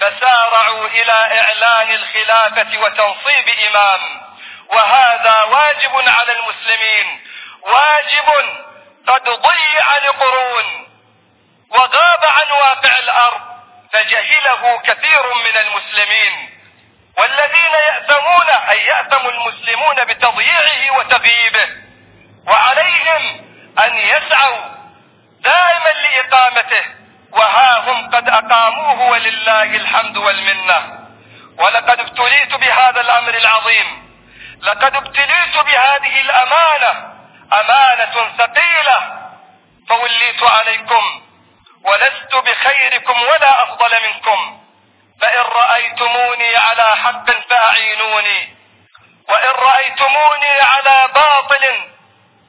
فسارعوا إلى إعلان الخلافة وتنصيب إمام وهذا واجب على المسلمين واجب قد ضيع لقرون وغاب عن واقع الأرض فجهله كثير من المسلمين والذين يأثمون أي يأثم المسلمون بتضييعه وتغييبه وعليهم أن يسعوا دائما لإقامته وها هم قد أقاموه ولله الحمد والمنة ولقد ابتليت بهذا الأمر العظيم لقد ابتليت بهذه الأمانة أمانة ثقيلة فوليت عليكم ولست بخيركم ولا أفضل منكم فإن رأيتموني على حق فأعينوني وإن رأيتموني على باطل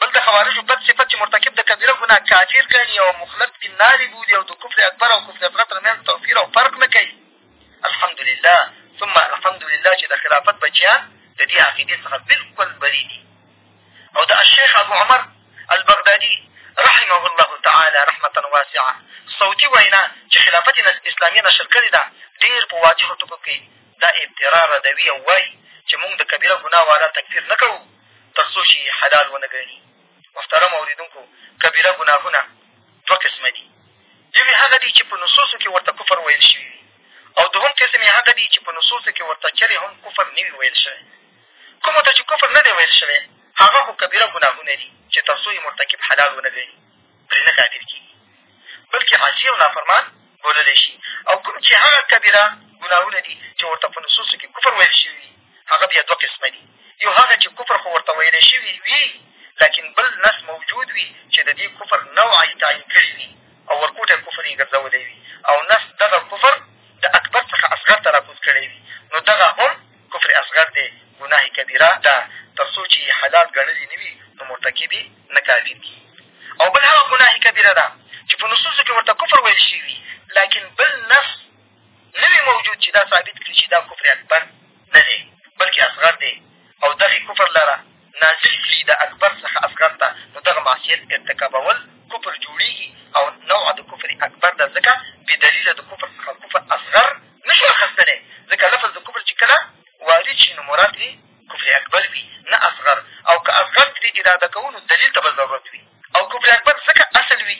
بل د خوارجو بد صفت چې مرتکب د کبیره ګناه کافر ګڼي او مخلص فی النار یې بولي او د کفر اکبر او کفر اصغر تر منځ توپیر او فرق نه کوي الحمدلله ثم الحمدلله چې د خلافت بچیان د دې عقیدې څخه بلکل بري دي او د الشیخ ابو عمر البغدادي رحمه الله تعالی رحمتا واسعه صوتي وینا چې خلافت اسلامي نشر کړې ده ډېر په واضحو ټکو کې دا ابترا ردوي او وایي چې مونږ د کبیره ګناه والا تکفیر نه کوو تر څو چې یې حلال ونه ګڼي. محترمو اورېدونکو! کبیره ګناهونه دوه قسمه دي. یو یې هغه دي چې په نصوصو کښې ورته کفر ویل شوي وي او دوهم قسم یې هغه دي چې په نصوصو کښې ورته چرې هم کفر نه وي ویل شوی. کومو ته چې کفر نه دی ویل شوی هغه خو کبیره ګناهونه دي چې تر څو یې مرتکب حلال ونه ګڼي. پرې نه کافر کېږي، بلکې عاصي او نافرمان بوللی شي او کوم چې هغه کبیره ګناهونه دي چې ورته په نصوصو کښې کفر ویل شوي وي، هغه بیا دوه قسمه دي، یو هغه چې کفر خو ورته ویلی شوي وي، لکن بل نص موجود وي چې د دې کفر نوع یې تعین کړې وي او ورکوټی کفر یې ګرځولی وي او نص دغه کفر د اکبر څخه اصغر ته را کوز کړی وي، نو دغه هم کفر اصغر دې ګناه کبیره ده تر څو چې یې حلال ګڼلي نه وي نو مرتکب یې نه کافرېږي او بل هغه ګناه کبیره ده چې په نصوصو کښې ورته کفر ویل شوي وي لاکن بل نص نه وي موجود چې دا ثابت کړي چې دا کفر اکبر نه دی بلکې اصغر دی او دغې کفر لره نازل کړي د اکبر څخه اصغر ته نو دغه معصیت ارتکابول کفر جوړېږي او نوع د کفر اکبر ده ځکه بې دلیله د کفر څخه کفر اصغر نه شو اخیستلی ځکه لفظ د کفر چې کله وارد شي نو مراد ترې کفر اکبر وي نه اصغر او که اصغر ترې اراده کوو نو دلیل ته به ضرورت وي او کفر اکبر ځکه اصل وي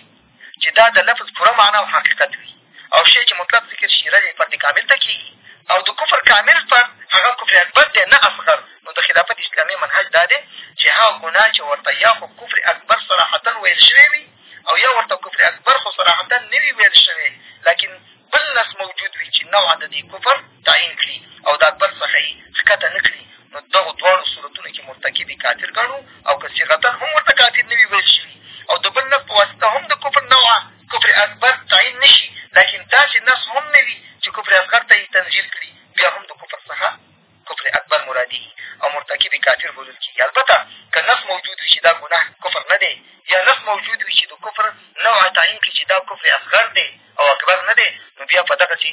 چې دا د لفظ پوره معنا او حقیقت وي او شی چې مطلق ذکر شي رجع فرد کامل ته کېږي او د کفر کامل فرد هغه کفر اکبر دی نه اصغر نو د خلافت اسلامي منهج دا دی چې هغه ګناه چې ورته یا خو کفر اکبر صراحتا ویل شوی وي او یا ورته کفر اکبر خو صراحتا نه وي ویل شوی لکن بل نس موجود وي چې نوعا د دې کفر تعین کړي او دا بل څخه یې ښکته نه کړي، نو دغو دواړو صورتونو کې مرتکب یې کافر ګڼو او که صیغتاً هم ورته کافر نه وي ویل شوي او د بل نس په واسطه هم د کفر نوعه، کفر اکبر، تعین نه شي، لکن داسې نس هم نه وي چې کفر اصغر ته یې تنزیل کړي، بیا هم د کفر څخه کفر اکبر مرادېږي او مرتکب یې کافر بلل کېږي، البته که نس موجود وي چې دا ګناه کفر نه دی یا نس موجود وي چې د کفر نوعه تعین کړي چې دا کفر اصغر دی او اکبر نه دی، نو بیا په دغسې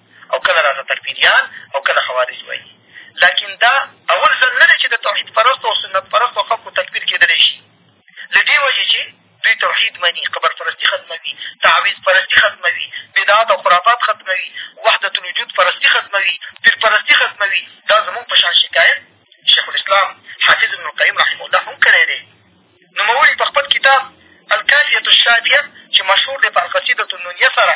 او کله راته تکفیریان او کله خوارج وایي لاکن دا اول ځل نه دی چې د توحید پرستو او سنت پرستو خلکو تکفیر کېدلی شي له دې وجې چې دوی توحید مني قبر پرستي ختموي تعویض پرستي ختموي بدعات او خرافات ختموي وحدت الوجود پرستي ختموي پیر پرستي ختموي دا زمونږ په شان شکایت شیخ الاسلام حافظ ابن القیم رحمه الله هم کړی دی نوموړي په خپل کتاب الکالیة الشابیه چې مشهور دی په القصیدة النونیه سره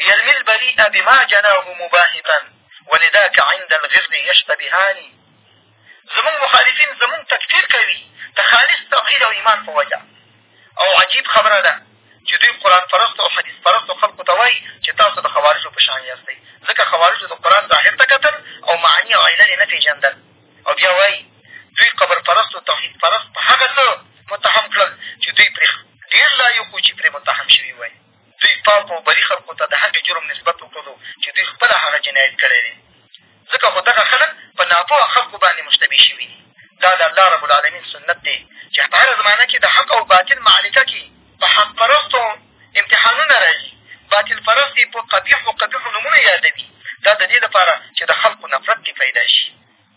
يرمي البريء بما جناه مباهتا ولذاک عند الغر یشتبهان زمونږ مخالفین زمونږ تکفیر کوي د خالص توحید او ایمان په وجه او عجیب خبره ده چې دوی قرآن پرستو او حدیث پرستو خلکو ته وایي چې تاسو د خوارجو په شان یاستئ ځکه خوارجو د قرآن ظاهر ته کتل او معاني او علل یې نه پېژندل او بیا وایي دوی قبر پرستو توحید پرست په هغه څه متهم کړل چې دوی پرې ډېر لایق وو چې پرې متهم شوي وای دوی پاکو او بري خلکو ته د هغې جرم نسبت وښودو چې دوی خپله هغه جنایت کړی دی، ځکه خو دغه خلک په ناپوهه خلکو باندې مشتبه شوي دي. دا د الله رب العالمين سنت دی چې په هره زمانه کې د حق او باطل معرکه کې په حق پرستو امتحانونه را ځي، باطل پرست يې په قبيحو قبيحو نومونو يادوي، دا د دې لپاره چې د خلکو نفرت ترې پيدا شي.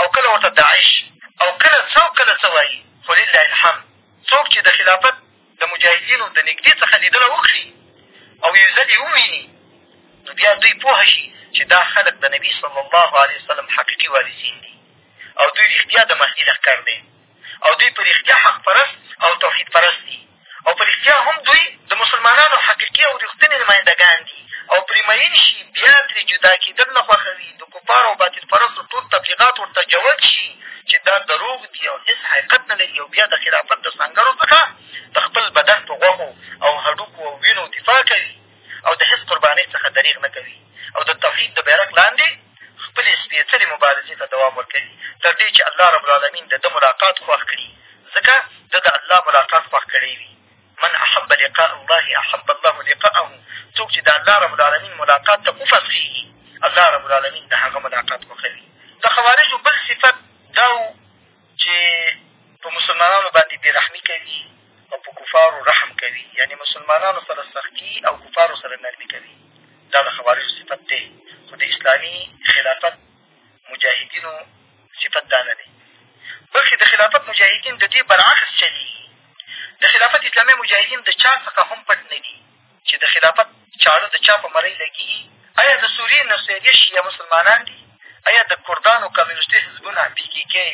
او کله ورته داعش او کله څه او کله څه وایي، خو لله الحمد څوک چې د خلافت د مجاهدینو د نږدې څخه لیدنه وکړي او یو ځل یې وویني، نو بیا دوی پوه شي چې دا خلک د نبي صلی الله علیه وسلم حقیقي وارثین دي او دوی رښتیا د مهدي لښکر دی او دوی په رښتیا حق پرست او توحید پرست دي. او په رښتیا هم دوی د مسلمانانو حقیقي او رښتني نماینده ګان دي او پرې مئین شي بیا ترې جدا کېدل نه خوښوي د کفارو او باطل پرستو ټول تبلیغات ورته جوت شي چې دا دروغ دي او هېڅ حقیقت نه لري او بیا د خلافت د سنګرو څخه د خپل بدن په غوښو او هډوکو او وینو دفاع کوي او د هېڅ قربانۍ څخه درېغ نه کوي او د توحید د بیرغ لاندې خپلې سپېڅلې مبارزې ته دوام ورکوي تر دې چې الله رب العالمین د ده ملاقات خوښ کړي ځکه ده د الله ملاقات خوښ کړی وي من احب لقاء الله احب الله لقاءه څوک چې د الله رب العالمین ملاقات ته وفسخېږي الله رب العالمین د هغه ملاقات خوښوي د خوارجو بل صفت دا و چې په مسلمانانو باندې بې رحمي کوي او په کفارو رحم کوي یعنې مسلمانانو سره سختي او کفارو سره نرمي کوي دا د خوارجو صفت دی خو د اسلامي خلافت مجاهدینو صفت دا نه دی بلکې د خلافت مجاهدین د دې برعکس چلېږي د خلافت اسلامي مجاهدین د چا څخه هم پټ نه دي چې د خلافت چاړه د چا په مرۍ لګېږي؟ ایا د سوریې نصیریه شیعه مسلمانان دي؟ ایا د کردانو کمیونستي حزبونه پي کي کي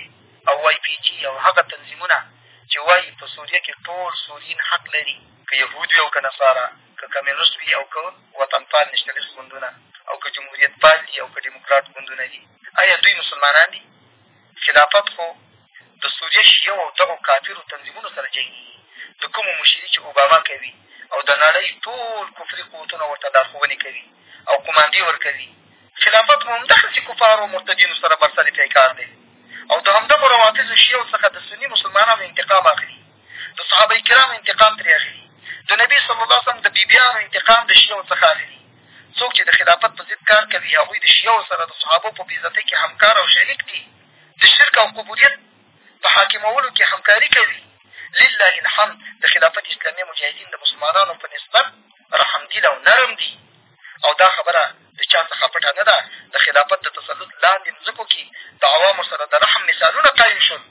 او وای پي جي او هغه تنظیمونه چې وایي په سوریه کې ټول سوریین حق لري که یهود وي او که نصارا که کمیونست وي او که وطنپال نشنلیست ګوندونه او که جمهوریتپال دي او که ډیموکرات ګوندونه دي ایا دوی مسلمانان دي؟ خلافت خو د سوریه شیعو او دغو کافرو تنظیمونو سره جنګېږي، د کومو مشري چې اوباما کوي او د نړۍ ټول کفري قوتونه ورته لارښوونې کوي او قوماندې ورکوي، خلافت مو همدغسې کفارو او مرتدینو سره بر سر پیکار دی او د همدغو روافضو شیعو څخه د سني مسلمانانو انتقام اخلي، د صحابه کرامو انتقام ترې اخلي، د نبي صلی الله علیه وسلم د بیبیانو انتقام د شیعو څخه اخلي. څوک چې د خلافت په ضد کار کوي، هغوی د شیعو سره د صحابو په بېعزتۍ کښې همکار او شریک دي، د شرک او قبولیت په حاکمولو کښې همکاري کوي. لله الحمد د خلافت اسلامي مجاهدین د مسلمانانو په نسبت رحمدل او نرم دي او دا خبره د چا څخه پټه نه ده، د خلافت د تسلط لاندې مځکو کښې د عوامو سره د رحم مثالونه قایم شول.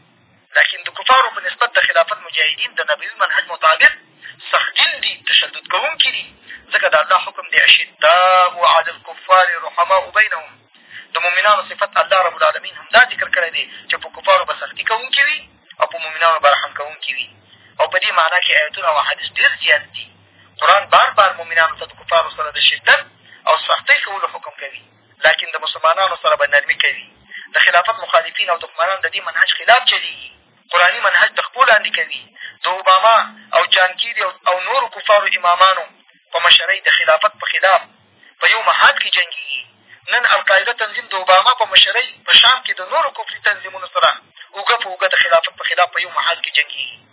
لکن د کفارو په نسبت د خلافت مجاهدین د نبوي منهج مطابق سختګین دي، تشدد کوونکي دي، ځکه د الله حکم دی اشداء علی الکفار رحماء بینهم د مؤمنانو صفت الله رب العالمین همدا ذکر کړی دی چې په کفارو به سختي کوونکي وي او په مؤمنانو به رحم کوونکي وي او په دې معنا کښې ایتونه او احادیث ډېر زیات دي قرآن بار بار مؤمنانو ته د کفارو سره د شدت او سختۍ کولو حکم کوي لاکن د مسلمانانو سره به نرمي کوي د خلافت مخالفین او دښمنان د دې منهج خلاف چلېږي قرآني منهج تر پښو لاندې کوي د اوباما او جان کیري او نورو کفارو امامانو په مشرۍ د خلافت په خلاف په یو محاذ کښې جنګېږي نن القاعده تنظیم د اوباما په مشرۍ په شام کښې د نورو کفري تنظیمونو سره اوږه په اوږه د خلافت په خلاف په یو محاذ کښې جنګېږي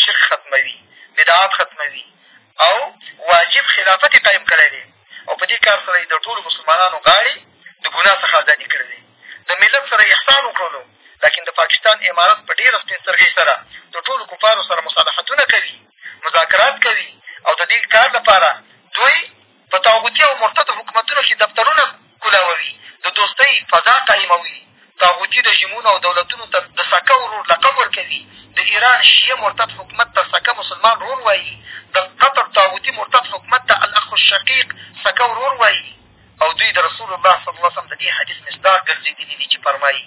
شرک ختموي، بدعات ختموي او واجب خلافت یې قایم کړی دی او په دې کار سره یې د ټولو مسلمانانو غاړې د ګناه څخه ازادې کړې دی. د ملت سره یې احسان وکړلو لکن د پاکستان امارت په ډېره سپین سترګۍ سره د ټولو کفارو سره مصالحتونه کوي، مذاکرات کوي او د دې کار لپاره دوی په طاغوتي او مرتدو حکومتونو کښې دفترونه کلاووي، د دوستۍ فضا قائموي، طاغوتي رژيمونو او دولتونو ته د سکه ورور لقب ورکوي، د ايران شيعه مرتد حکومت ته سکه مسلمان ورور وايي، د قطر طاغوتي مرتد حکومت ته الاخ الشقيق سکه ورور وايي او دوی د رسول الله صلی الله وسلم د دې حديث مصداق ګرځېدلي دي چې فرمايي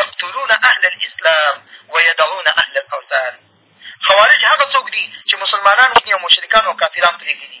يقتلون اهل الاسلام ويدعون اهل الاوثان خوارج هغه څوک دي چې مسلمانان وژني او مشرکان او کافران پرېږدي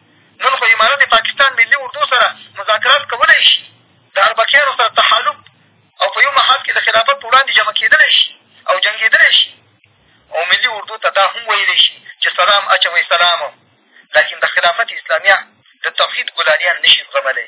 نن خو امارت پاکستان ملي اردو سره مذاکرات کولی شي، د اربکیانو سره تحالف او په یو محاذ کې د خلافت په وړاندې جمع کېدلی شي او جنګېدلی شي او ملي اردو ته دا هم ویلی شي چې سلام اچوئ سلام، لکن د خلافت اسلامیه د توحید ګلالیان نه شي زغملی.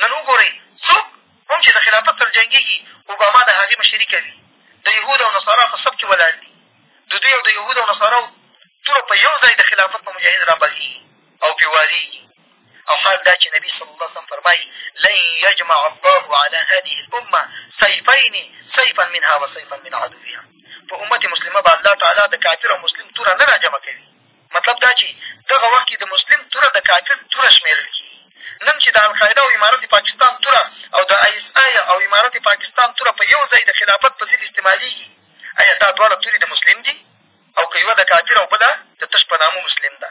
نن وګورئ څوک هم چې د خلافت سره جنګېږي اوباما د هغې مشري کوي د یهود او نصارا په صف کښې ولاړ دي د دوی او د یهود او نصاراو توره په یو ځای د خلافت په مجاهد رابغېږي او پرې وارېږي او حال دا چې نبي صلی الله وسلم فرمایي لن یجمع الله على هذه الامه سیفین سیفا منها و سیفا من عدوها په امت مسلمه به الله تعالی د کافر او مسلم توره نه را جمع کوي مطلب دا چې دغه وخت کې د مسلم توره د کافر توره شمېرل کېږي. نن چې د القاعده او امارت پاکستان توره او د آی اس آی او امارت پاکستان توره په یو ځای د خلافت په ضد استعمالېږي، ایا دا دواړه تورې د مسلم دي او که یوه د کافر او بله د تش په نامه مسلم ده؟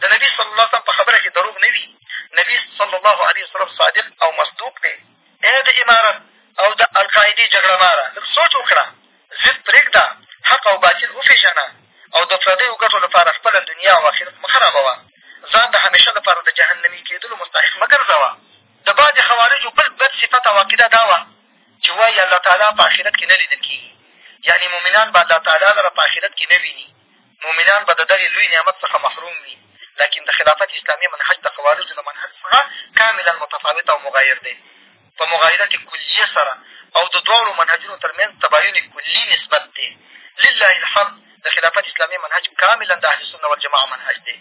د نبي صلی الله وسلم په خبره کښې دروغ نه وي. نبي صلی الله علیه وسلم صادق او مصدوق دی. ای د امارت او د القاعدې جګړه ماره! لږ سوچ وکړه. ضد پرېږده، حق او باطل وپېژنه او د پردیو ګټو لپاره خپله دنیا او اخرت مه خرابوه. ځان د همېشه لپاره د جهنمي کېدلو مستحق مه ګرځوه. د بعضې خوارجو بل بد صفت او عقیده دا وه چې وایي الله تعالی په اخرت کې نه لیدل کېږي، یعنې مؤمنان به الله تعالی لره په اخرت کې نه ویني، مؤمنان به د دغې لوی نعمت څخه محروم وي، لکن د خلافت اسلامي منهج د خوارجو له منهج څخه کاملا متفاوت او مغایر دی. په مغایرت کلیه سره او د دواړو منهجونو تر منځ تباین کلي نسبت دی لله الحمد د خلافت اسلامي منهج کاملا د اهلسنه والجماعه منهج دی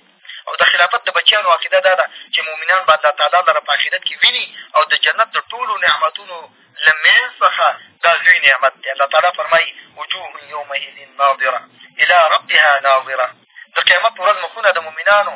او د خلافت د بچیانو عقیده دا ده چې مؤمنان به الله تعالی لره په اخرت کښې ویني او د جنت د ټولو نعمتونو له منځ څخه دا لوی نعمت دی الله تعالی فرمایي وجوه یومئذ ناظره الى ربها ناظره د قیامت په ورځ مخونه د مؤمنانو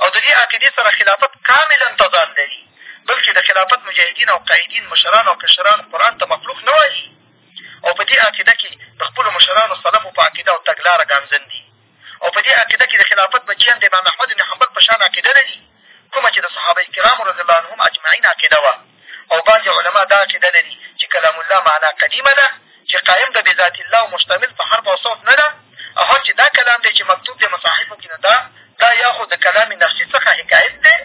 او د دې عقیدې سره خلافت کاملا تضاد لري، بلکې د خلافت مجاهدین او قاعدین، مشران او کشران قرآن ته مخلوق نه وايي او په دې عقیده کې د خپلو مشرانو سلفو په عقیده او تګلاره ګامزن دي او په دې عقیده کې د خلافت بچیان د امام احمد بن حنبل په شان عقیده لري، کومه چې د صحابه کرامو رضی الله عنهم اجمعین عقیده وه. او بعضې علما دا عقیده لري چې کلام الله معنا قدیمه ده چې قایم د بذات الله او مشتمل په حرف او صوت نه ده او هر چې دا کلام دی چې مکتوب دی مصاحفو کښې نو دا دا یا خو د کلام نفسي څخه حکایت دی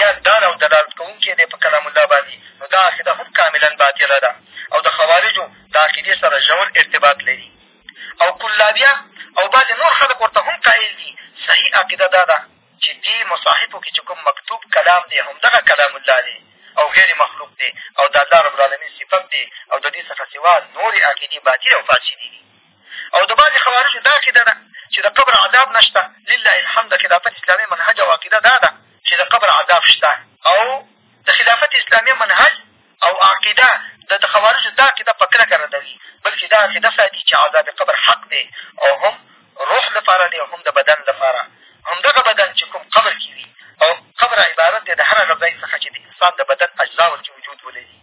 یا دال او دلالت کوونکی دی په کلام الله باندې نو دا عقیده هم کاملا باطله ده او د خوارجو د عقیدې سره ژور ارتباط لري او کلابیا او بعضې نور خلک ورته هم قایل دي صحیح عقیده دا ده چې دې مصاحفو کښې چې کوم مکتوب کلام دی همدغه کلام الله دی او غیر مخلوق دی او د الله رب العالمین صفت دی او د دې څخه سوا نورې عقیدې باطلې او فاسدې دي او د بعضې خوارجو دا عقیده ده چې د قبر عذاب نه شته لله الحمد خلافت اسلامي منهج او عقیده دا ده چې د قبر عذاب شته او د خلافت اسلامي منهج او عقیده د د خوارجو دا عقیده په کلکه ردوي، بلکې دا عقیده ساتي چې عذاب قبر حق دی او هم روح لپاره دی او هم د بدن لپاره. همدغه بدن چې کوم قبر کې وي او قبر عبارت دی د هر هغه ځای څخه چې د انسان د بدن اجزا ورکې وجود ولري،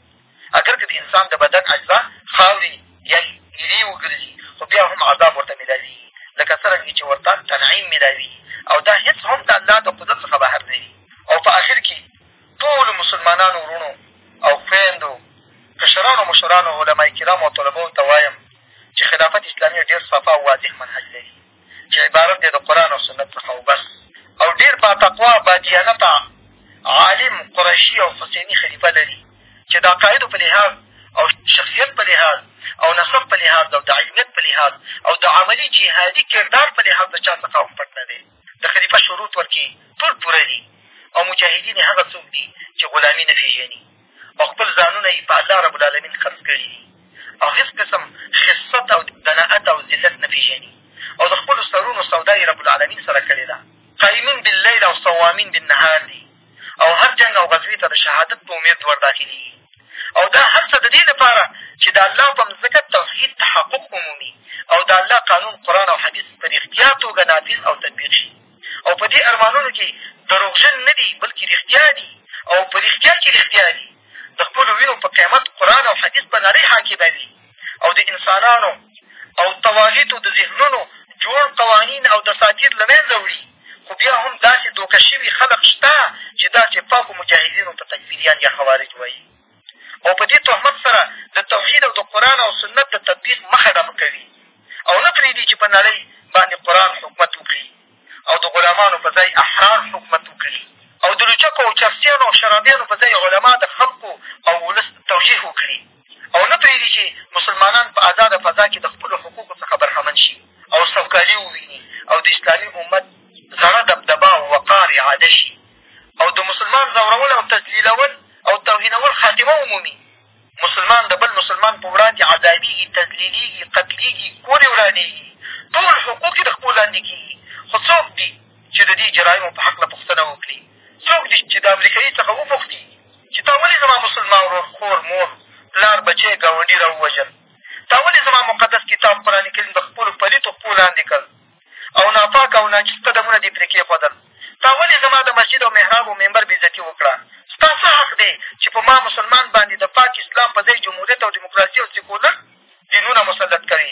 اګر که د انسان د بدن اجزا خاورې یا ایرې وګرځي، خو بیا هم عذاب ورته مېلاوېږي، لکه څرنګه چې ورته تنعیم مېلاوېږي او دا هېڅ هم د الله د قدرت څخه بهر نه وي. او په اخر کې. ټولو مسلمانانو وروڼو او خویندو، کشرانو مشرانو، علمای کرامو او طلباو ته وایم چې خلافت اسلامي ډېر صفا او واضح منهج لري چې عبارت دی د قرآن او سنت څخه او بس او ډېر باتقوا، بادیانته، عالم، قریشي او حسیني خلیفه لري چې د عقایدو په لحاظ او شخصیت په لحاظ او نسب په لحاظ او د علمیت په لحاظ او د عملي جهادي کردار په لحاظ له چا څخه هم پټ نه دی. د خلیفه شروط ورکې ټول پوره دي او مجاهدین یې هغه څوک دي چې غلامي نه پېژني او خپل ځانونه یې په الله رب العالمین خرڅ کړي دي او هېڅ قسم خصت او دناعت او ذلت نه پېژني او د خپلو سرونو سودا یې رب العالمین سره کړې ده قایمین باللیل او صوامین بالنهار دي او هر جنګ او غزوې ته د شهادت په امېد ور داخلېږي او دا هر څه د دې لپاره چې د الله په مځکه توحید تحقق ومومي او د الله قانون قرآن او حدیث په رښتیا توګه نافظ او تطبیق شي او په دې ارمانونو کې دروغژن نه دي بلکې رښتیا دي او په رښتیا کې رښتیا دي د خپلو وینو په قیمت قرآن او حدیث په نړۍ حاکموي او د انسانانو او طواغیتو د ذهنونو جوړ قوانین او دساتیر له منځه وړي، خو بیا هم داسې دوکه شوي خلق شته چې دا چې پاکو مجاهدینو ته تکفیریان یا خوارج وایي او په دې تهمت سره د توحید او د قرآن او سنت د تطبیق مخه ډب کوي او نه پرېږدي چې په نړۍ باندې قرآن حکومت وکړي او د غلامانو په ځای احرار حکومت وکړي او د لوچکو او چرسیانو او شرابیانو په ځای علما د خلقو او ولس توجیه وکړي او نه پرېږدي چې مسلمانان په ازاده فضا کې د خپلو حقوقو څخه برخمن شي او سوکالي وویني او د اسلامي امت زړه دبدبه او وقار اعاده شي او د مسلمان ځورول او تذلیلول او توهینول خاتمه ومومي مسلمان د بل مسلمان په وړاندې عذابېږي تذلیلېږي قتلېږي کورې ورانېږي ټول حقوق یې د خپل لاندې کېږي خو څوک دي چې د دې جرایمو په هکله پوښتنه وکړي څوک دي چې د امریکایي څخه وپوښتي چې تا ولې زما مسلمان ورور، خور، مور، پلار، بچی، ګاونډي را ووژل؟ تا ولې زما مقدس کتاب قرآن کریم د خپلو پلیتو پښو لاندې کړ او ناپاک او ناجس قدمونه دې پرې کېښودل؟ تا ولې زما د مسجد او محراب او ممبر بېعزتي وکړه؟ ستا څه حق دی چې په ما مسلمان باندې د پاک اسلام په ځای جمهوریت او ډیموکراسي او سیکولر دینونه مسلط کوې؟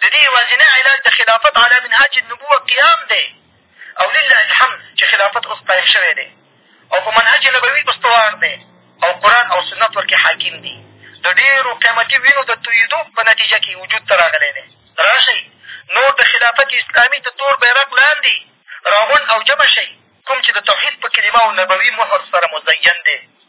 د دې یوازینی علاج د خلافت علی منهاج النبوة قیام دی او لله الحمد چې خلافت اوس قایم شوی دی او په منهج نبوي استوار دی او قرآن او سنت ورکې حاکم دي د ډېرو قیمتي وینو د تویېدو په نتیجه کې وجود ته راغلی دی راشئ نور د خلافت اسلامي د تور بیرق لاندې راغونډ او جمع شئ کوم چې د توحید په کلمه او نبوي مهر سره مزین دی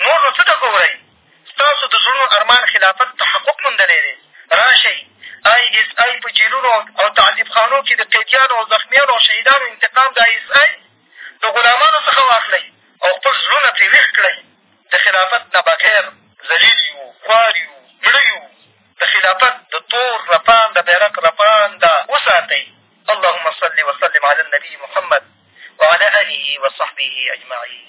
نور نو څه ته ګورئ؟ ستاسو د زړونو ارمان خلافت تحقق موندلی دی. راشئ! آی اېس آی په جېلونو او تعذیب خانو کښې د قیدیانو او زخمیانو او شهیدانو انتقام د آی اېس آی د غلامانو څخه واخلئ او خپل زړونه پرې ویښ کړئ. د خلافت نه بغیر ذلیل یو، خوار یو، مړه یو. د خلافت د تور رپانده بیرغ رپانده وساتئ. اللهم صل وسلم علی النبي محمد وعلی آله وصحبه اجمعین.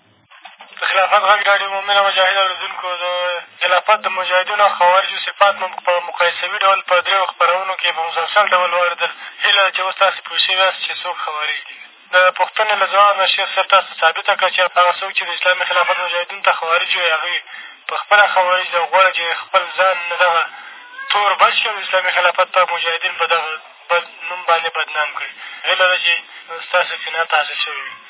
د خلافت غږ راډیو مؤمنه مجاهده اورېدونکو د خلافت د مجاهدینو او خوارجو صفات مو په مقایسوي ډول په درېیو خپرونو کښې په مسلسل ډول واورېدل هیله ده چې اوس تاسې پوه شوي یاست چې څوک خوارج دي د پوښتنې له ځوابه مې شیخ صاحب تاسو ته ثابته کړه چې هغه څوک چې د اسلامي خلافت مجاهدینو ته خوارج وایي هغوی په خپله خوارج دي او غواړي چې خپل ځان له دغه تور بچ کړي او د اسلامي خلافت پاک مجاهدین په دغه بد نوم باندې بدنام کړي هیله ده چې ستاسو قناعت حاصل شوی وي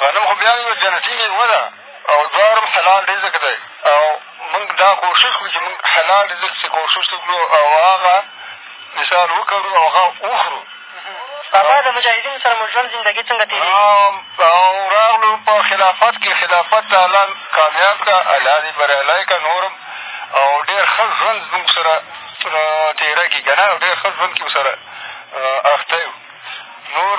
غنم خو بیا یوه جنتي مېوه ده او دواړه هم حلال رزق دی او مونږ دا کوشش کړو چې مونږ حلال رزق چې کوشش وکړو او هغه مثال وکرو او هغه وخورو بابا د مجاهدینو سره مو ژوند زندګي څنګه تېرېږي او راغلو په خلافت کښې خلافت ته الله کامیاب کړه الله دې بریالی کړه نورم او ډېر ښه ژوند زمونږ سره تېره کړي که نه ډېر ښه ژوند کښې ورسره اخته یو نور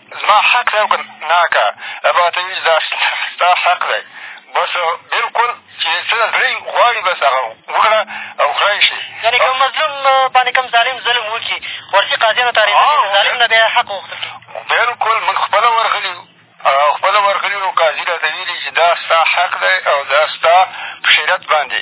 زما حق دی او که ناکه به ته وي دا ستا حق دی بس بلکل چې څه زړه یې غواړي بس هغه وکړه او خړی شي یعنې که مظلوم باندې کوم ظالم ظلم وکړي ورسي قاضیانو ته عریضه د ظالم نه بیا حق غوښتل کړي بلکل موږ خپله ورغلي یو خپله ورغلي یو قاضي راته ویلي چې دا ستا حق دی او دا ستا په شریعت باندې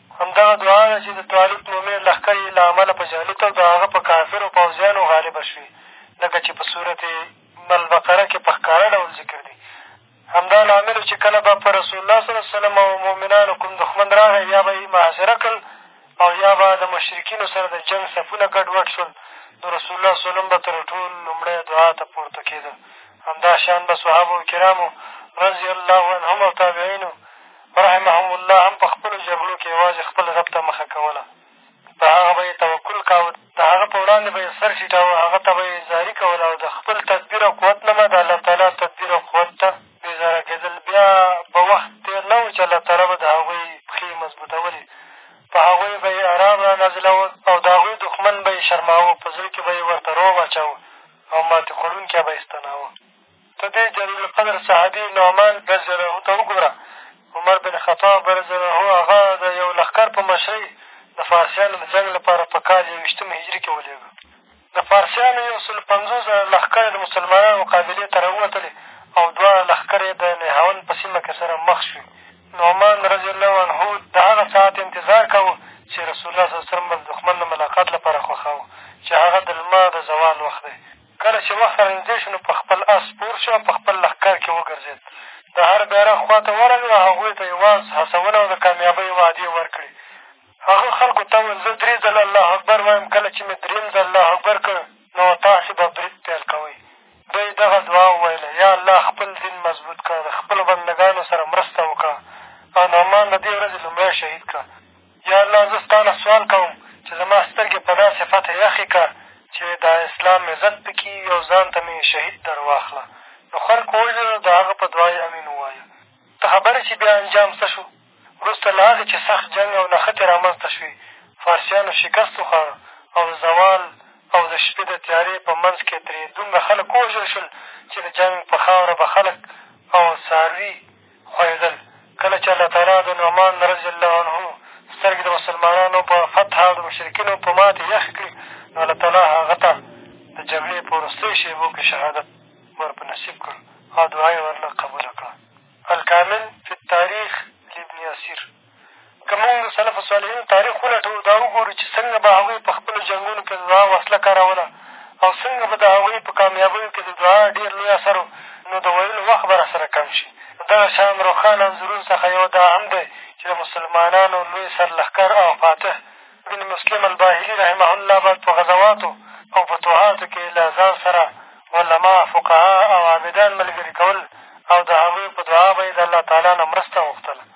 همدغه دعا ده چې د طالوت مؤمن لښکر یې له امله په جالوت او د هغه په کافرو پوځیانو غالبه شوې لکه چې په صورت البقره کې په ښکاره ډول ذکر دي همدا لامل چې کله به په رسول الله صلی الله وسلم او مؤمنانو کوم دښمن راغی یا به یې محاصره کړل او یا به د مشرکینو سره د جنګ صفونه ګډوډ شول نو رسول الله وسلم به تر ټول لومړی دعا ته پورته کېده همدا شان به صحابو کرامو رضي الله عنهم او تابعینو رحمهم الله هم په خپلو جګړو کښې یوازې خپل رب ته مخه کوله په هغه به یې توکل کاوه د هغه په وړاندې به یې سر ټیټاوه هغه ته به یې زاري کوله او د خپل تدبیر او قوت نه به د الله تعالی تدبیر او قوت ته بېزاره کېدل بیا به وخت تېر نه و چې الله تعالی به د هغوی پښې مضبوطولې په هغوی به یې ارام را نازلوه او د هغوی دښمن به یې شرماوه په زړه کښې به یې ورته رعب اچاوه او ماتې خوړونکی به یې ستناوه ته دې جلیلالقدر صحابي نعمان رضي الله ته وګوره، عمر بن خطاب رضي الله هغه د یو لښکر په مشرۍ د فارسیانو د جنګ لپاره په کال یوویشتم هجري کښې ولېږه. د فارسیانو یو سل پنځوس زره لښکر یې د مسلمانانو مقابلې ته راووتلې او دواړه لښکر یې د نهاوند په سیمه کښې سره مخ شوې. نعمان رضي الله عنه د هغه ساعت انتظار کاوه چې رسول الله صلی الله علیه وسلم به د دښمن د ملاقات لپاره خوښاوه چې هغه د لمر د زوال وخت دی. کله چې وخت را نږدې شو، نو په خپل اس سپور شو او په خپل لښکر کښې وګرځېد. د هر بېرغ خوا ته ورغی او هغوی ته یې واعظ، هڅونه او د کامیابۍ وعدې ورکړې. هغه خلکو ته وویل، زه درې ځله الله اکبر وایم، کله چې مې درېیم ځل الله اکبر کړ، نو تاسې به برید پیل کوئ. دوی دغه دعا وویله، یا الله! خپل دین مضبوط کړه، د خپلو بندګانو سره مرسته وکړه او نعمان د دې ورځې لومړی شهید کړه. یا الله زه ستا نه سوال کوم چې زما سترګې په داسې فتح یخې کړه چې د اسلام عزت په کي وي او ځان ته مې شهید در واخله نو خلق ووژنه نو د هغه په دعا یې امین ووایه ته خبر چې بیا انجام څه شو وروسته له هغې چې سخت جنګ او نښتې رامنځته شوې فارسیانو شکست وخوړ او زوال او د شپې د تیارې په منځ کې ترې دومره خلک ووژل شول چې د جنګ په خاوره به خلک او څاروي خوښېدل کله چې الله تعالی د نعمان رضی الله عنه سترګې د مسلمانانو په فتح او د مشرکینو په ماتې یخې کړې نو الله تعالی هغه ته د جګړې په وروستیو شېبو کښې شهادت ور په نصیب کړ او دعا یې ورله قبوله کړه الکامل فی التاریخ لابن اسیر که موږ د سلفو صالحینو تاریخ ولټوو دا وګورو چې څنګه به هغوی په خپلو جنګونو کې د دعا وسله کاروله او څنګه به د هغوی په کامیابیو کې د دعا ډېر لوی اثر و نو د ویلو وخت به را سره کم شي د دغه شان روښانه انځورونو څخه یو دا هم دی چې د مسلمانانو لوی سرلښکر او فاتح بن مسلم الباهلي رحمه الله به په غزواتو او فتوحاتو کې له ځان سره علما فقها او عابدان ملګري کول او د هغوی په دعا به یې د الله تعالی نه مرسته غوښتله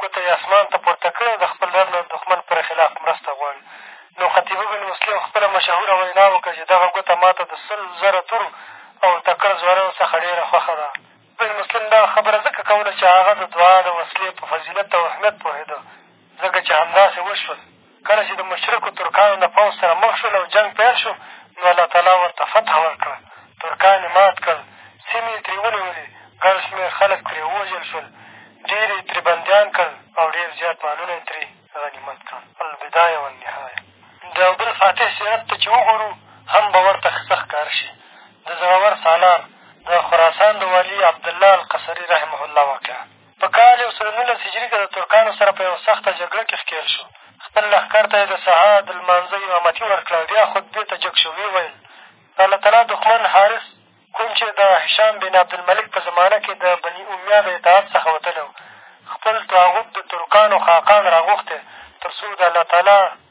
ګوته یې اسمان ته پورته کړې او د خپل رب نه د دښمن پر خلاف مرسته غواړي نو قتیبه بن مسلم خپله مشهوره وینا وکړه چې دغه ګوته ما ته د سل زره تورو او تکړه ځوانانو څخه ډېره خوښه ده بن مسلم دغه خبره ځکه کوله چې هغه د دعا د وسلې په فضیلت او اهمیت پوهېده ځکه چې همداسې وشول کله چې د مشرکو ترکانو له پوځ سره مخ شول او جنګ پیل شو نو الله تعالی ورته فتح ورکړه ترکان یې مات کړل سیمې یې ترې ونیولې ګڼ شمېر خلک پرې ووژل شول ډېر یې ترې بندیان کړل او ډېر زیات مالونه یې ترې غنیمت کړل البدایه والنهایه د بل فاتح سیرت ته چې وګورو هم به ورته ښه ښکار شي د زړور سالار د خراسان د والي عبدالله القصري رحمه الله واقعه په کال یو سل نولس هجري که د ترکانو سره په یوه سخته جګړه کښې ښکېل شو. خپل لښکر ته یې د سهار د لمانځه امامتي ورکړه او بیا خطبې ته جګ شو، ویې ویل، د الله تعالی دښمن حارث کوم چې د هشام بن عبدالملک په زمانه کښې د بني امیه د اطاعت څخه وتلی و، خپل طاغوت د ترکانو خاقان را غوښتی تر څو د الله تعالی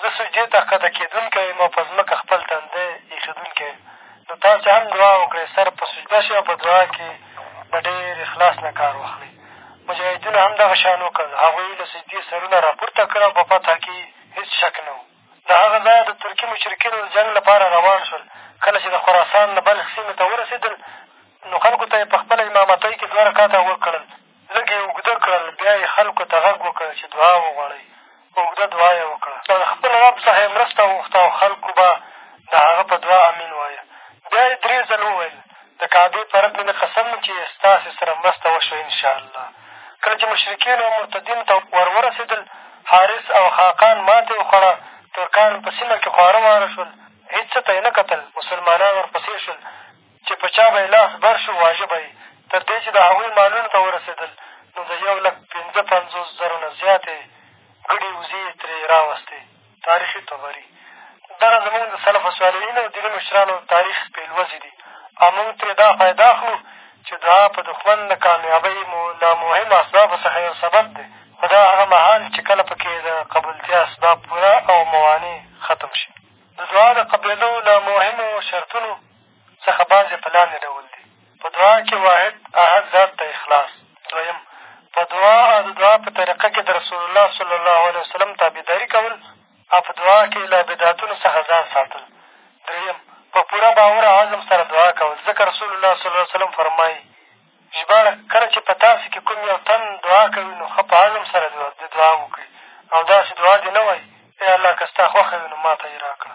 زه سجدې ته ښکته کېدونکی یم او په ځمکه خپل تندی اېښېدونکی یم، نو تاسې هم دعا وکړئ، سر په سجده شئ او په دعا کې به ډېر اخلاص نه کار واخلئ. مجاهدینو هم دغه شان وکړل، هغوی له سجدې سرونه را پورته کړل او په فتحه کې یې هېڅ شک نه و. له هغه ځایه د ترکي مشرکینو د جنګ لپاره روان شول، کله چې د خراسان د بلخ سیمې ته ورسېدل، نو خلکو ته یې په خپله امامتۍ کې دوه رکعته وکړل، لږ یې اوږده کړل، بیا یې خلکو ته غږ وکړ چې دعا وغواړئ، په اوږده دعا یې وکړه، له خپل رب څخه یې مرسته وغوښته او خلکو به د هغه په دعا امین وایه، بیا یې درې ځل وویل، د کعبې په رب مې قسم چې ستاسې سره مرسته وشوه ان شاء الله. کله چې مشرکین او مرتدین ته ور ورسېدل، حارث او خاقان ماتې وخوړه، ترکان په سیمه کې خواره واره شول، هېڅ څه ته یې نه کتل، مسلمانان ورپسې شول، چې په چا به یې لاس بر شو واژه به یې، تر دې چې د هغوی مالونو ته ورسېدل نو د یو لک پېنځه پنځوس زرو نه زیاتې ګډې وزې یې ترې راوستې. تاریخي طبري دغه زموږ د سلف صالحینو او دیني مشرانو تاریخ پېلوځي دي او موږ ترې دا فایده اخلو چې دعا په دښمن د کامیابۍ مو له مهمو اسبابو څخه یو سبب دی خو دا هغه مهال چې کله په کې د قبولتیا اسباب پوره او موانع ختم شي د دعا د قبلېدو له مهمو شرطونو څخه بعضې په لاندې ډول دي، په دعا کښې واحد احد ذات ته اخلاص، دویم، په دعا او د دعا په طريقه کښې د رسول الله صلی الله عليه وسلم تابعداري کول او په دعا کښې له بدعتونو څخه ځان ساتل، درېيم، په پوره باور او عزم سره دعا کول ځکه رسول الله صلی الله عليه وسلم فرمايي، ژباړه، کله چې په تاسې کښې کوم يو تن دعا کوي نو ښه په عزم سره دې دعا وکړي او داسې دعا دې نه وايي، اې الله که ستا خوښه وي نو ما ته يې راکړه.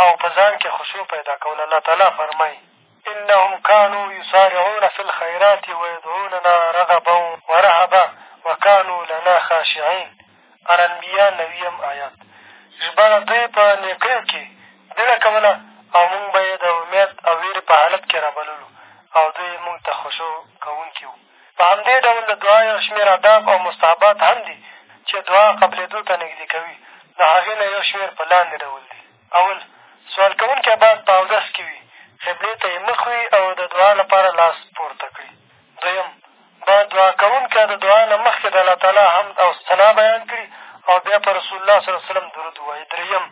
او په ځان کښې خشوع پيدا کول الله تعالی فرمائی انهم کانوا یسارعون فی الخیرات ویدعوننا رغبا ورهبا وکانوا لنا خاشعین الانبیاء نویم آیات ژباړه دوی په نېکیو کښې بیړه کوله او مونږ به یې د امید او وېرې په حالت کښې رابللو او دوی مونږ ته خشوع کوونکي وو په همدې ډول د دعا یو شمېر اداب او مستحبات هم دي چې دعا قبلېدو ته نږدې کوي، د هغې نه یو شمېر په لاندې ډول دي، اول، سوال کوونکی باید په اودس کښې وي، قبلې ته یې مخ وي او د دعا لپاره لاس پورته کړي، دویم، باید دعا کوونکی د دعا نه مخکې د الله تعالی حمد او ثنا بیان کړي او بیا په رسول الله صلی الله علیه وسلم درود ووایي، درېیم،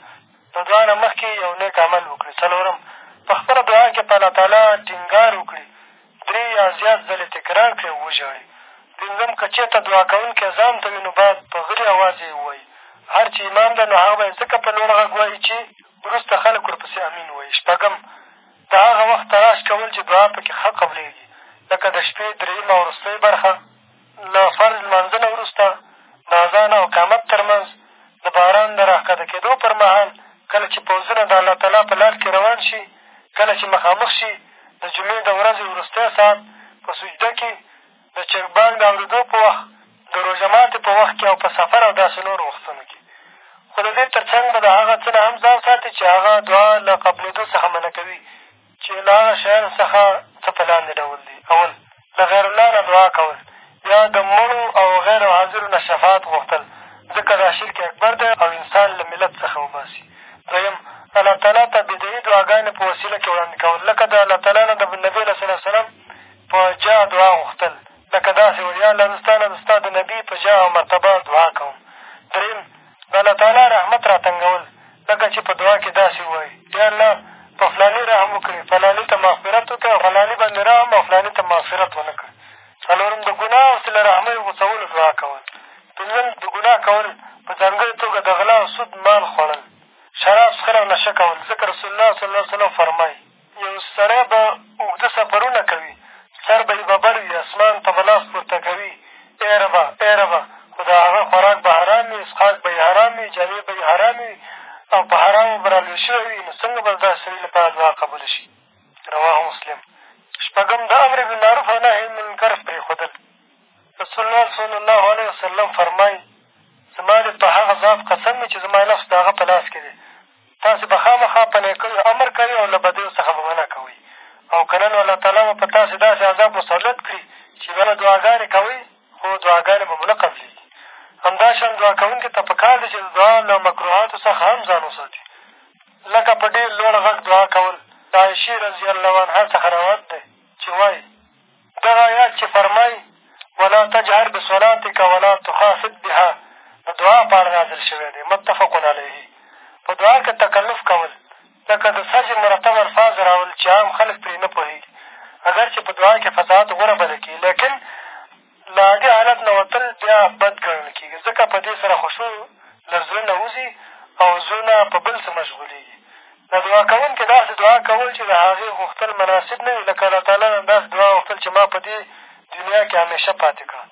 د دعا نه مخکې یو نېک عمل وکړي، څلورم، په خپله دعا کښې په الله تعالی ټینګار وکړي، درې یا زیات ځلې تکرار کړي او وژاړي پنځم که چېرته دعا کوونکی ځان ته وي نو باید په غلي اواز یې ووایي هر چې امام دی نو هغه به یې ځکه په لوړ غږ وایي چې وروسته خلک ورپسې امین وایي شپږم د هغه وخت تلاش کول چې دعا په کې ښه قبلېږي لکه د شپې درېیمه او وروستۍ برخه له فرض لمانځه نه وروسته د اذان او اقامت تر منځ د باران د را ښکته کېدو پر مهال کله چې پوځونه د الله تعالی په لار کښې روان شي کله چې مخامخ شي د جمعې د ورځې وروستی ساعت په سجده کښې د چرګ بانګ د اورېدو په وخت د روژه ماتې په وخت کښې او په سفر او داسې نورو وختونو کښې خو د دې تر څنګ به د هغه څه نه هم ځان ساتي چې هغه دعا له قبلېدو څخه منع کوي چې له هغه شیانو څخه څه په لاندې ډول دي، اول، له غیرالله نه دعا کول یا د مړو او غیر حاضرو نه شفاعت غوښتل، ځکه دا شرک اکبر دی او انسان له ملت څخه وباسي. دویم، الله تعالی ته بدعي دعاګانې په وسیله کې وړاندې کول، لکه د الله تعالی نه د نبي علیه صلات وسلام په جاه دعا غوښتل، لکه داسې ویل، یا الله زه ستا نه د ستا د نبي په جاه او مرتبه دعا کوم. درېیم، د الله تعالی رحمت را تنګول لکه چې په دعا کښې داسې ووايي. یا الله په فلاني رحم وکړې، فلاني ته مغفرت وکړې او فلاني باندې رحم او فلاني ته مغفرت ونه کړ. څلورم د ګناه او صله رحمۍ غوڅولو دعا کول. پېنځم د ګناه کول په ځانګړې توګه د غلا او سود مال خوړل. شراب څښل او نشه کول ځکه رسول الله صلی الله علیه وسلم فرمایي. یو سړی به اوږده سفرونه کوي، سر به یې ببر وي، اسمان ته به لاس پورته کوي، ای ربه! ای ربه! خو د هغه خوراک به حرام وي، څښاک به یې حرام وي، جامې به یې حرامې وي او په حرامو به را لوی شوی وي، نو څنګه به د داسې سړي لپاره دعا قبوله شي؟ رواه مسلم. شپږم، د امر بالمعروف او نهی عن المنکر پرېښودل. رسول الله صلی الله علیه وسلم فرمایي، زما دې په هغه ذات قسم وي چې زما نفس د هغه په لاس کې دی، تاسې به خامخا په نېکیو امر کوئ او له بدیو څخه به منع کوئ او که نه نو الله تعالی به په تاسې داسې عذاب مسلط کړي چې بیا به دعاګانې کوئ خو دعاګانې به مو نه قبلېږي همداشان دعا کوونکي ته په کار دی چې د دعا له مکروهاتو څخه هم ځان وساتي لکه په ډېر لوړ غږ دعا کول د عایشې رضي الله عنها څخه روایت دی چې وایي دغه ایات چې فرمایي ولا تجهر بصلاتک ولا تخافت بها د دعا په اړه نازل شوی دی متفق علیه په دعا کې تکلف کول لکه د سجې مرتب الفاظ راول چې عام خلک پرې نه پوهېږي اګر چې په دعا کې فضاعت غوره بلل کېږي لیکن له عادي حالت نه وتل بیا بد ګڼل کېږي ځکه په دې سره خشوع له زړه نه وځي او زړونه په بل څه مشغولېږي د دعا کوونکي داسې دعا کول چې د هغې غوښتل مناسب نه وي لکه الله تعالی نه داسې دعا غوښتل چې ما په دې دنیا کښې همېشه پاتې کړه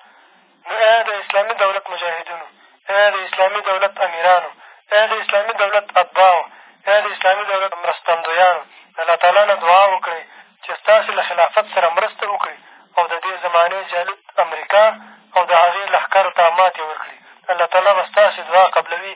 نو ای د اسلامي دولت مجاهدینو ای د اسلامي دولت امیرانو ای د اسلامي دولت اتباعو ای د اسلامي دولت مرستندویانو د الله تعالی نه دعا وکړئ چې ستاسې له خلافت سره مرسته وکړي او د دې زمانې جالب امریکا او د هغې لښکرو ته ماتې ورکړي الله تعالی به ستاسې دعا قبلوي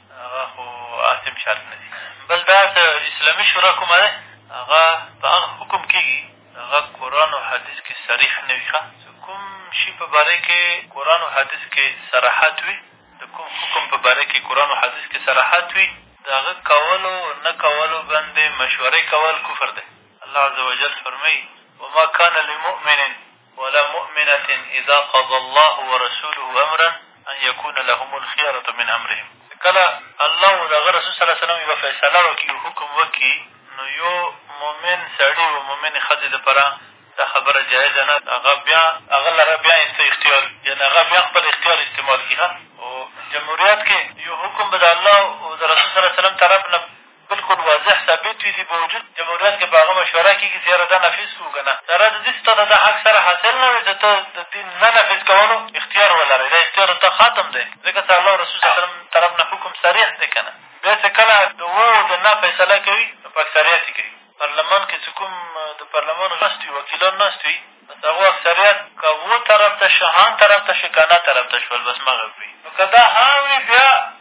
هغه خو عاصم شرط نه دي بل دا چې اسلامي شورا کومه ده هغه په هغه حکم کېږي هغه قرآن او حدیث کښې صریح نه وي ښه کوم شي په باره کښې قرآن او حدیث کښې صراحت وي د کوم حکم په باره کښې قرآن او حدیث کښې صراحت وي د هغه کولو نه کولو باندې مشورې کول کفر دی الله عز وجل فرمایي وما کان لمؤمن ولا مؤمنة اذا قضی الله ورسوله امرا ان یکون لهم الخیرة من امرهم چې کله الله او د هغه رسول صلی الله علیه وسلم یوه فیصله وکړي یو حکم وکړي نو یو مؤمن سړي و مؤمنې ښځې دپاره دا خبره جایزه نه ده هغه بیا هغه لره بیا څه اختیار یعنې هغه بیا خپل اختیار استعمال کړي ښه او جمهوریت کښې یو حکم به د الله او د رسول صلی وسلم طرف نه بلکل واضح ثابت وي، چي په وجود جمهوریت کښې په هغه مشوره کېږي چي یاره دا نفذ کړو که نه؟ سره د دې چي تا ته دا حق سره حاصل نه وی چي ته د دې نه نفذ کولو اختیار ولرې، دا اختیار د تا ختم دی، ځکه چي الله او رسول صلی الله علیه وسلم طرف نه حکم صریح دی که نه؟ بیا چي کله د وو او د نه فیصله کوي نو په اکثریت یې کوي، پارلمان کښې چي کوم د پارلمان ناست وي، وکیلان ناست وي، بس هغو اکثریت که وو طرف ته شو، هان طرف ته شو که نه طرف ته شول بس مغه وي، نو که دا هان وي بیا.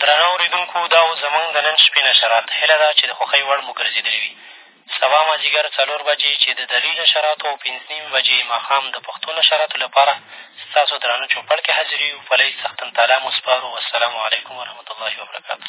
درنو اورېدونکو دا و زمونږ د نن شپې نشرات هیله ده چې د خوښۍ وړ مو ګرځېدلي وي سبا مازدیګر څلور بجې چې د دری نشراتو او پنځه نیمې بجې ماښام د پښتو نشراتو لپاره ستاسو درانه چوپړ کې حاضرېږو په لۍ سختن تعالی مو سپارو والسلام علیکم ورحمة الله وبرکاته